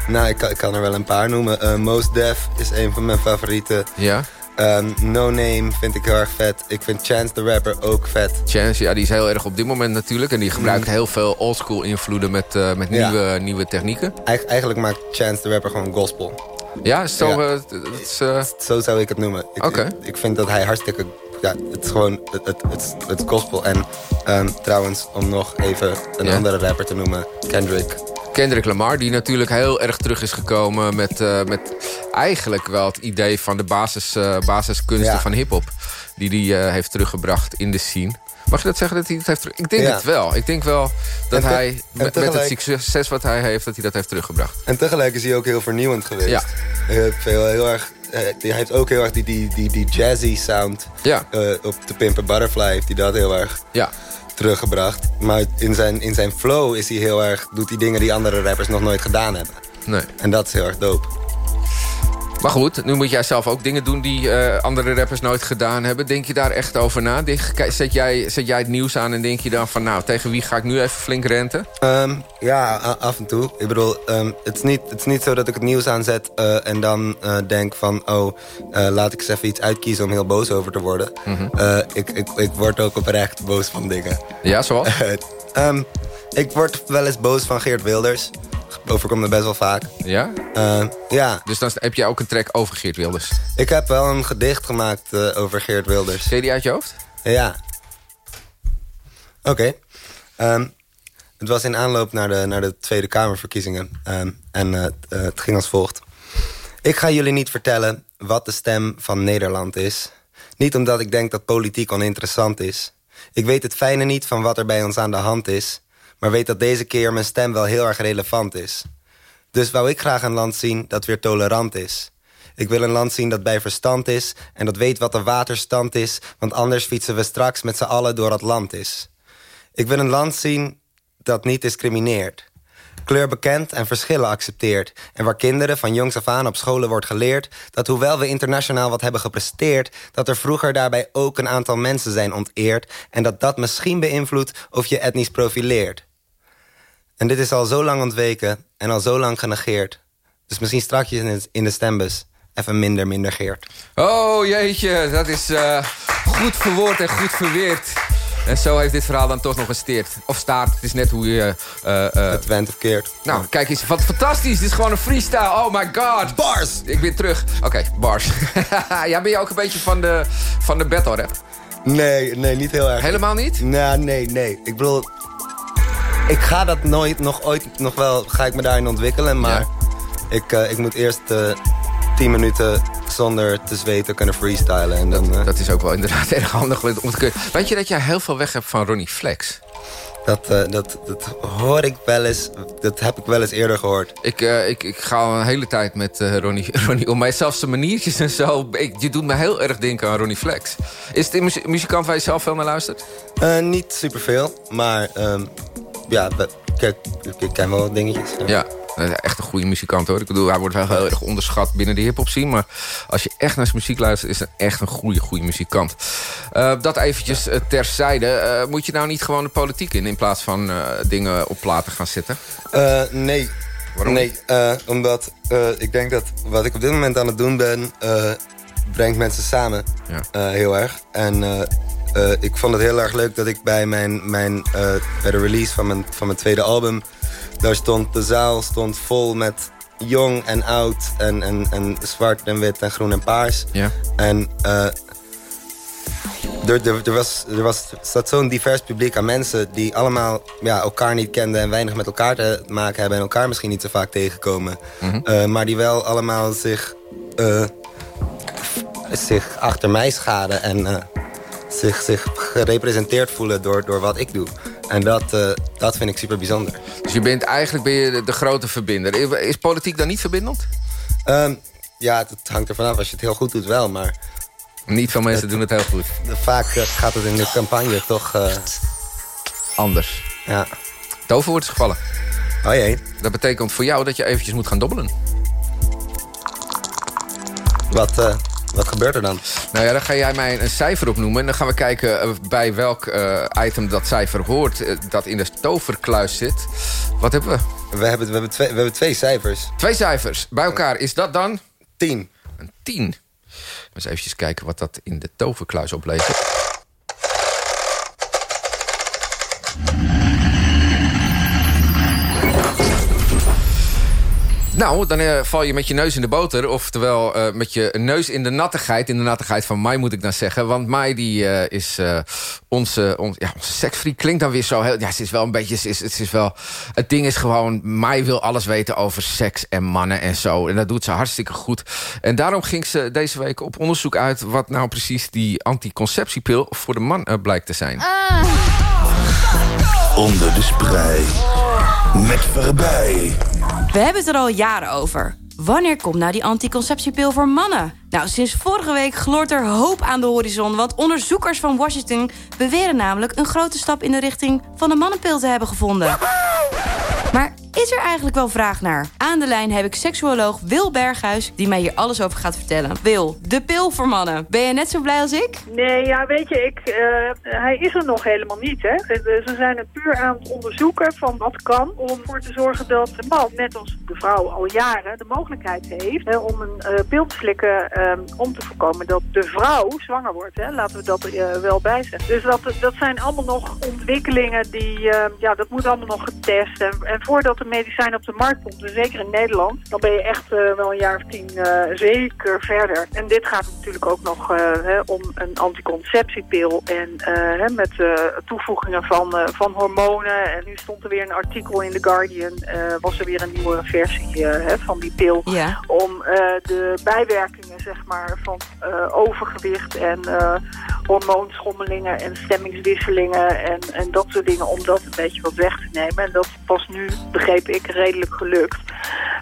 Nou, ik kan, ik kan er wel een paar noemen. Uh, Most Def is een van mijn favorieten. Ja? Um, no Name vind ik heel erg vet. Ik vind Chance the Rapper ook vet. Chance, ja, die is heel erg op dit moment natuurlijk. En die gebruikt heel veel oldschool invloeden met, uh, met Ja. nieuwe, nieuwe technieken. Eig- eigenlijk maakt Chance the Rapper gewoon gospel. Ja, zo... Ja. eh, het is, eh, Zo zou ik het noemen. Ik, Oké. ik, ik vind dat hij hartstikke... Ja, het is gewoon... Het, het, gospel. En ehm, trouwens, om nog even een andere rapper te noemen. Kendrick. Kendrick Lamar, die natuurlijk heel erg terug is gekomen... met, eh, met eigenlijk wel het idee van de basis, eh, basiskunsten Ja. van hiphop. Die hij eh, heeft teruggebracht in de scene. Mag je dat zeggen dat hij het heeft terug... Ik denk Ja. het wel. Ik denk wel dat hij en met, met het succes wat hij heeft... dat hij dat heeft teruggebracht. En tegelijk is hij ook heel vernieuwend geweest. Ja. Hij heeft, veel, heel erg, hij heeft ook heel erg die, die, die, die jazzy sound. Ja. op de Pimp a Butterfly heeft hij dat heel erg Ja. Teruggebracht. Maar in zijn, in zijn flow is hij heel erg, doet hij dingen die andere rappers nog nooit gedaan hebben. Nee. En dat is heel erg dope. Maar goed, nu moet jij zelf ook dingen doen die eh, andere rappers nooit gedaan hebben. Denk je daar echt over na? Zet jij, zet jij het nieuws aan en denk je dan van... nou, tegen wie ga ik nu even flink renten? Ehm, ja, af en toe. Ik bedoel, ehm, het, is niet, het is niet zo dat ik het nieuws aanzet eh, en dan eh, denk van... oh, laat ik eens even iets uitkiezen om heel boos over te worden. Eh, ik, ik, ik word ook oprecht boos van dingen. Ja, zoals? Ehm, ik word wel eens boos van Geert Wilders. Overkomt me best wel vaak. Ja? Eh, ja, Dus dan heb jij ook een track over Geert Wilders. ik heb wel een gedicht gemaakt eh, over Geert Wilders. Ken je die uit je hoofd? Ja. Oké. Ehm, het was in aanloop naar de, naar de Tweede Kamerverkiezingen. Ehm, en eh, het ging als volgt. Ik ga jullie niet vertellen wat de stem van Nederland is. Niet omdat ik denk dat politiek oninteressant is. Ik weet het fijne niet van wat er bij ons aan de hand is. Maar weet dat deze keer mijn stem wel heel erg relevant is. Dus wou ik graag een land zien dat weer tolerant is. Ik wil een land zien dat bij verstand is en dat weet wat de waterstand is, want anders fietsen we straks met z'n allen door Atlantis. Ik wil een land zien dat niet discrimineert. Kleur bekend en verschillen accepteert. En waar kinderen van jongs af aan op scholen wordt geleerd... dat hoewel we internationaal wat hebben gepresteerd... dat er vroeger daarbij ook een aantal mensen zijn onteerd... en dat dat misschien beïnvloedt of je etnisch profileert. En dit is al zo lang ontweken en al zo lang genegeerd. Dus misschien straks in de- in de stembus even minder, minder Geert. Oh jeetje, dat is eh, goed verwoord en goed verweerd. En zo heeft dit verhaal dan toch nog een steert. Of staart, het is net hoe je... eh, eh, Het went of keert. nou, kijk eens, wat fantastisch. Dit is gewoon een freestyle. Oh my god. Bars! Ik ben terug. Oké, bars. ja, ben je ook een beetje van de, van de battle rap? Nee, nee, niet heel erg. Helemaal niet? Nou, nee, nee. Ik bedoel, ik ga dat nooit, nog ooit, nog wel, ga ik me daarin ontwikkelen. Maar ik, eh, ik moet eerst eh 10 minuten zonder te zweten kunnen freestylen. En dan, eh, Dat is ook wel inderdaad erg handig om te kunnen. Weet je dat jij heel veel weg hebt van Ronnie Flex? dat, dat, dat hoor ik wel eens, dat heb ik wel eens eerder gehoord. Ik, ik, ik ga al een hele tijd met Ronnie, Ronnie om. Maar zelfs zijn maniertjes en zo. Ik, je doet me heel erg denken aan Ronnie Flex. Is het een muzikant waar je zelf veel naar luistert? Niet superveel, maar ehm, ja, kijk, ik ken wel wat dingetjes. ja. Ja, echt een goede muzikant hoor. Ik bedoel, hij wordt wel heel erg onderschat binnen de hip-hop scene. Maar als je echt naar zijn muziek luistert, is hij echt een goede, goede muzikant. Eh, dat eventjes eh, terzijde. Eh, moet je nou niet gewoon de politiek in in plaats van dingen op platen gaan zetten? Eh, nee. Waarom Nee, omdat ik denk dat wat ik op dit moment aan het doen ben... brengt mensen samen Ja. heel erg. En eh, ik vond het heel erg leuk dat ik bij, mijn, mijn, eh, bij de release van mijn, van mijn tweede album... daar stond de zaal stond vol met jong en oud... en, en, en zwart en wit en groen en paars. Ja. En eh, er, er, er, was, er was, zat zo'n divers publiek aan mensen... die allemaal ja, elkaar niet kenden en weinig met elkaar te maken hebben... en elkaar misschien niet zo vaak tegenkomen. Eh, maar die wel allemaal zich, zich achter mij schaden... en zich, zich gerepresenteerd voelen door, door wat ik doe. En dat, eh, dat vind ik super bijzonder. Dus je bent eigenlijk ben je de, grote verbinder. Is, politiek dan niet verbindend? Ehm, ja, het, hangt er vanaf. Als je het heel goed doet wel, maar... Niet veel mensen doen het heel goed. Vaak eh, gaat het in de campagne toch... eh, Anders. ja. Toverwoord is gevallen. Oh jee. Dat betekent voor jou dat je eventjes moet gaan dobbelen. Wat, wat gebeurt er dan? Nou ja, dan ga jij mij een cijfer opnoemen. En dan gaan we kijken eh, bij welk eh, item dat cijfer hoort... eh, dat in de toverkluis zit. Wat hebben we? We hebben, we hebben, twee, we hebben twee cijfers. Twee cijfers. Bij elkaar is dat dan? Tien. Een 10. Eens even kijken wat dat in de toverkluis oplevert. Nou, dan eh, val je met je neus in de boter. Oftewel eh, met je neus in de nattigheid. In de nattigheid van Mai moet ik dan zeggen. Want Mai die, eh, is onze, ons, ja, onze seksfreak. Klinkt dan weer zo heel... Ja, ze is wel een beetje... Is, het, is wel, het ding is gewoon... Mai wil alles weten over seks en mannen en zo. En dat doet ze hartstikke goed. En daarom ging ze deze week op onderzoek uit... wat nou precies die anticonceptiepil voor de man blijkt te zijn. Onder de sprei. Met verbij. We hebben het er al jaren over. Wanneer komt nou die anticonceptiepil voor mannen? Nou, sinds vorige week gloort er hoop aan de horizon... want onderzoekers van Washington beweren namelijk... een grote stap in de richting van de mannenpil te hebben gevonden. Maar is er eigenlijk wel vraag naar? Aan de lijn heb ik seksuoloog Wil Berghuis... die mij hier alles over gaat vertellen. Wil, de pil voor mannen. Ben je net zo blij als ik? Nee, ja, weet je, ik, eh, hij is er nog helemaal niet. Hè. Ze, ze zijn het puur aan het onderzoeken van wat kan... om ervoor te zorgen dat de man, net als de vrouw al jaren... de mogelijkheid heeft hè, om een eh, pil te slikken... eh, om te voorkomen dat de vrouw zwanger wordt. Hè. Laten we dat eh, wel bij zeggen. Dus dat, dat zijn allemaal nog ontwikkelingen die... eh, ja, dat moet allemaal nog getest. En, en voordat een medicijn op de markt komt, en zeker in Nederland... dan ben je echt eh, wel een jaar of tien eh, zeker verder. En dit gaat natuurlijk ook nog eh, hè, om een anticonceptiepil... en hè, met toevoegingen van, van hormonen. En nu stond er weer een artikel in The Guardian... was er weer een nieuwe versie hè, van die pil... Ja. om de bijwerkingen zeg maar, van overgewicht en hormoonschommelingen en stemmingswisselingen en, en dat soort dingen, om dat een beetje wat weg te nemen. En dat was nu, begreep ik, redelijk gelukt.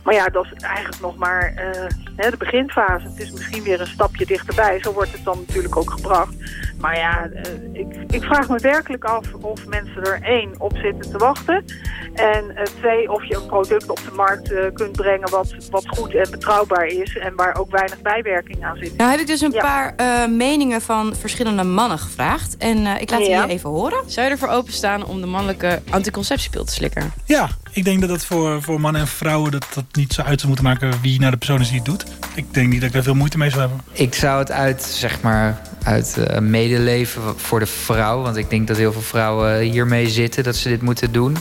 Maar ja, dat is eigenlijk nog maar eh, de beginfase. Het is misschien weer een stapje dichterbij. Zo wordt het dan natuurlijk ook gebracht. Maar ja, eh, ik, ik vraag me werkelijk af of mensen er één op zitten te wachten. En eh, twee, of je een product op de markt eh, kunt brengen wat, wat goed en betrouwbaar is. En waar ook weinig bijwerking aan zit. Nou heb ik dus een Ja. paar eh, meningen van verschillende mannen gevraagd. En eh, ik laat die Ja. hier even horen. Zou je ervoor openstaan om de mannelijke anticonceptiepil te slikken? Ja, ik denk dat dat voor, voor mannen en vrouwen dat, dat niet zo uit zou moeten maken wie nou de persoon is die het doet. Ik denk niet dat ik daar veel moeite mee zou hebben. Ik zou het uit, zeg maar, uit eh, medeleven voor de vrouw... want ik denk dat heel veel vrouwen hiermee zitten, dat ze dit moeten doen...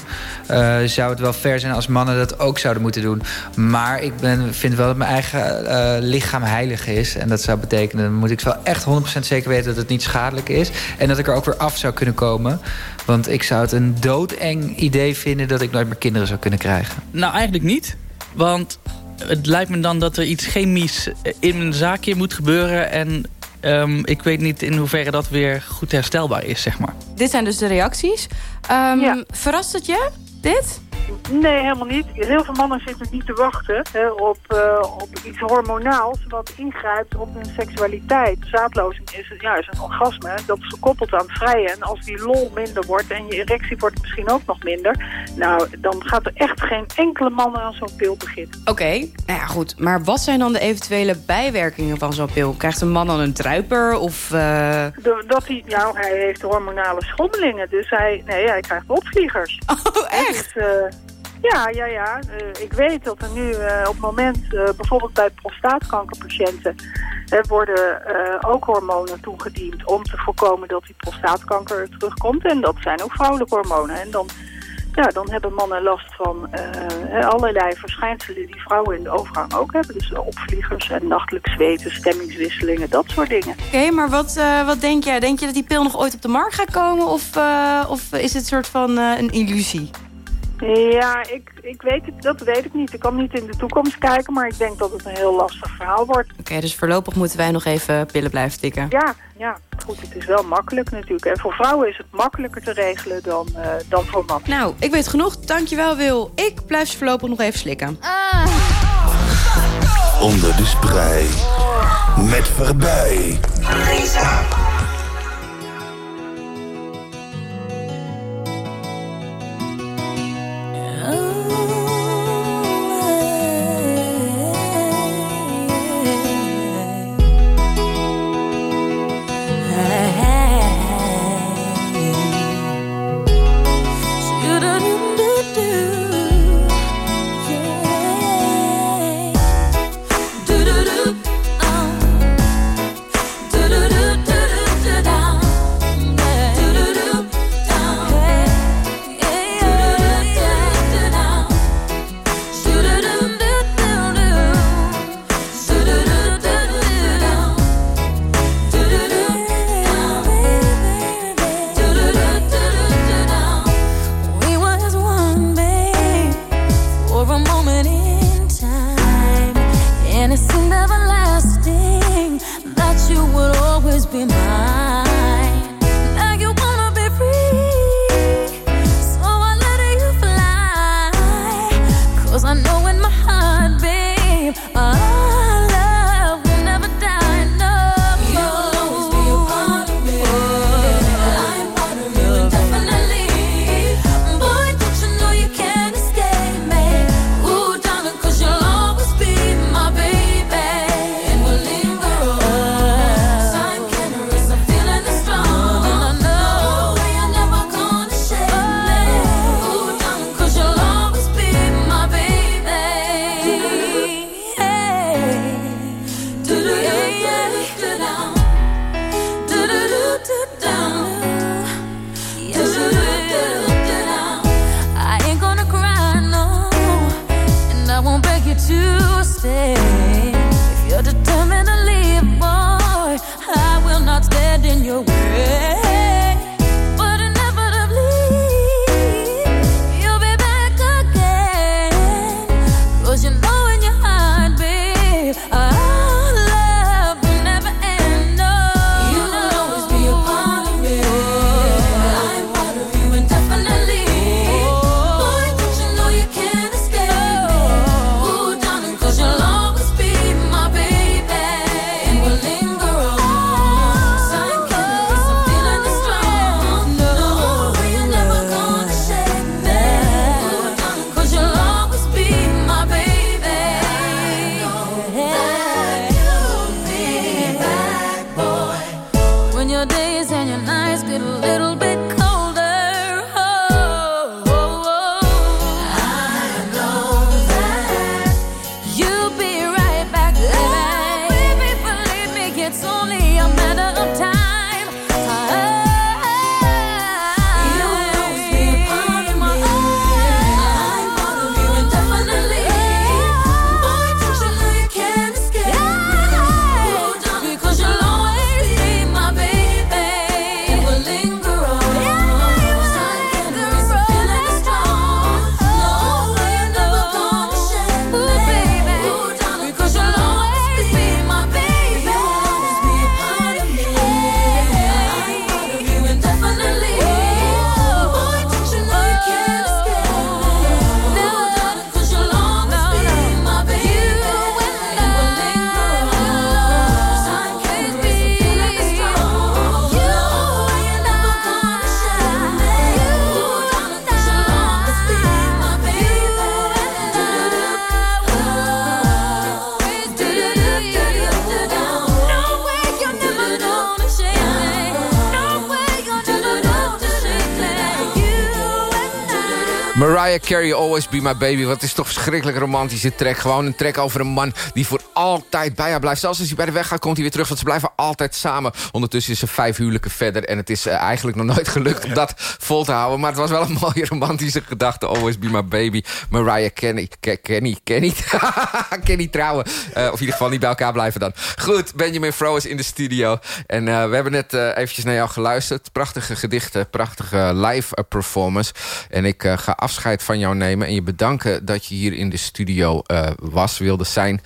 eh, zou het wel fair zijn als mannen dat ook zouden moeten doen. Maar ik ben, vind wel dat mijn eigen eh, lichaam heilig is. En dat zou betekenen, dan moet ik wel echt 100% zeker weten... dat het niet schadelijk is. En dat ik er ook weer af zou kunnen komen. Want ik zou het een doodeng idee vinden... dat ik nooit meer kinderen zou kunnen krijgen. Nou, eigenlijk niet. Want het lijkt me dan dat er iets chemisch in een zaakje moet gebeuren. En ehm, ik weet niet in hoeverre dat weer goed herstelbaar is, zeg maar. Dit zijn dus de reacties. Ehm, Verrast het je, dit? Nee, helemaal niet. Heel veel mannen zitten niet te wachten hè, op, eh, op iets hormonaals wat ingrijpt op hun seksualiteit. Zaadlozing is, ja, is een orgasme, dat is gekoppeld aan het vrijen. En als die lol minder wordt en je erectie wordt misschien ook nog minder... nou, dan gaat er echt geen enkele man aan zo'n pil beginnen. Oké, nou ja goed. Maar wat zijn dan de eventuele bijwerkingen van zo'n pil? Krijgt een man dan een druiper of... eh, Dat hij, nou, hij heeft hormonale schommelingen, dus hij, nee, hij krijgt opvliegers. Oh, echt? Dus, ja, ja, ja. Eh, ik weet dat er nu eh, op het moment, eh, bijvoorbeeld bij prostaatkankerpatiënten, er worden ook hormonen toegediend om te voorkomen dat die prostaatkanker terugkomt. En dat zijn ook vrouwelijke hormonen. En dan, ja, dan hebben mannen last van allerlei verschijnselen die vrouwen in de overgang ook hebben. Dus opvliegers en nachtelijk zweten, stemmingswisselingen, dat soort dingen. Oké, maar wat, wat denk jij? Denk je dat die pil nog ooit op de markt gaat komen? Of, of is het een soort van een illusie? Ja, ik, ik weet het, dat weet ik niet. Ik kan niet in de toekomst kijken, maar ik denk dat het een heel lastig verhaal wordt. Oké, dus voorlopig moeten wij nog even pillen blijven tikken. Ja, ja, goed, het is wel makkelijk natuurlijk. En voor vrouwen is het makkelijker te regelen dan, eh, dan voor mannen. Nou, ik weet genoeg. Dankjewel, Wil. Ik blijf ze voorlopig nog even slikken. Onder de sprei. Met voorbij. Oh. Mariah Carey, Always Be My Baby. Wat is toch verschrikkelijk romantische track. Gewoon een track over een man die voor altijd bij haar blijft. Zelfs als hij bij de weg gaat, komt hij weer terug. Want ze blijven altijd samen. Ondertussen is ze vijf huwelijken verder. En het is eh, eigenlijk nog nooit gelukt om dat vol te houden. Maar het was wel een mooie romantische gedachte. Always Be My Baby. Mariah Kenny. Ke- Kenny. Kenny. Kenny trouwen. Eh, of in ieder geval niet bij elkaar blijven dan. Goed, Benjamin Fro is in de studio. En eh, we hebben net eventjes naar jou geluisterd. Prachtige gedichten, prachtige live performance. En ik ga afscheid van jou nemen en je bedanken dat je hier in de studio was, wilde zijn.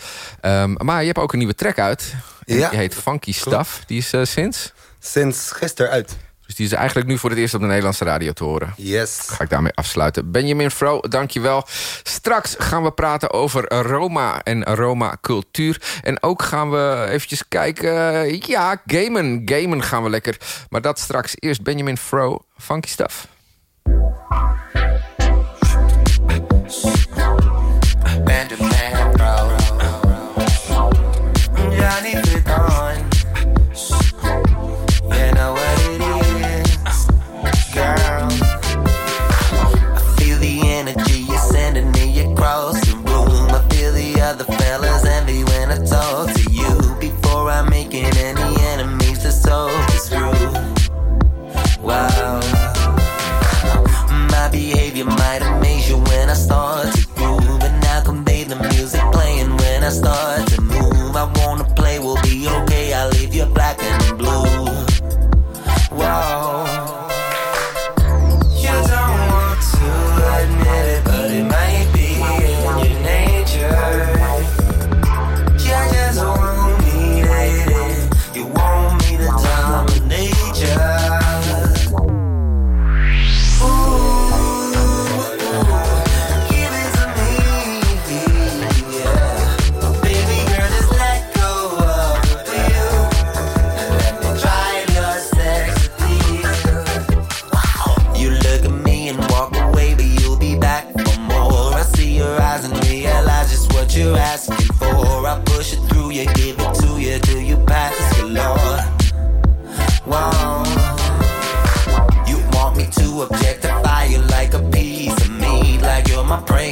Ehm, maar je hebt ook een nieuwe track uit. Ja, Die heet Funky Stuff. Die is eh, sinds? Sinds gisteren uit. Dus die is eigenlijk nu voor het eerst op de Nederlandse radio te horen. Yes. Ga ik daarmee afsluiten. Benjamin Fro, dankjewel. Straks gaan we praten over Roma en Roma-cultuur. En ook gaan we eventjes kijken... eh, ja, gamen. Gamen gaan we lekker. Maar dat straks. Eerst Benjamin Fro, Funky Stuff.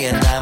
And I'm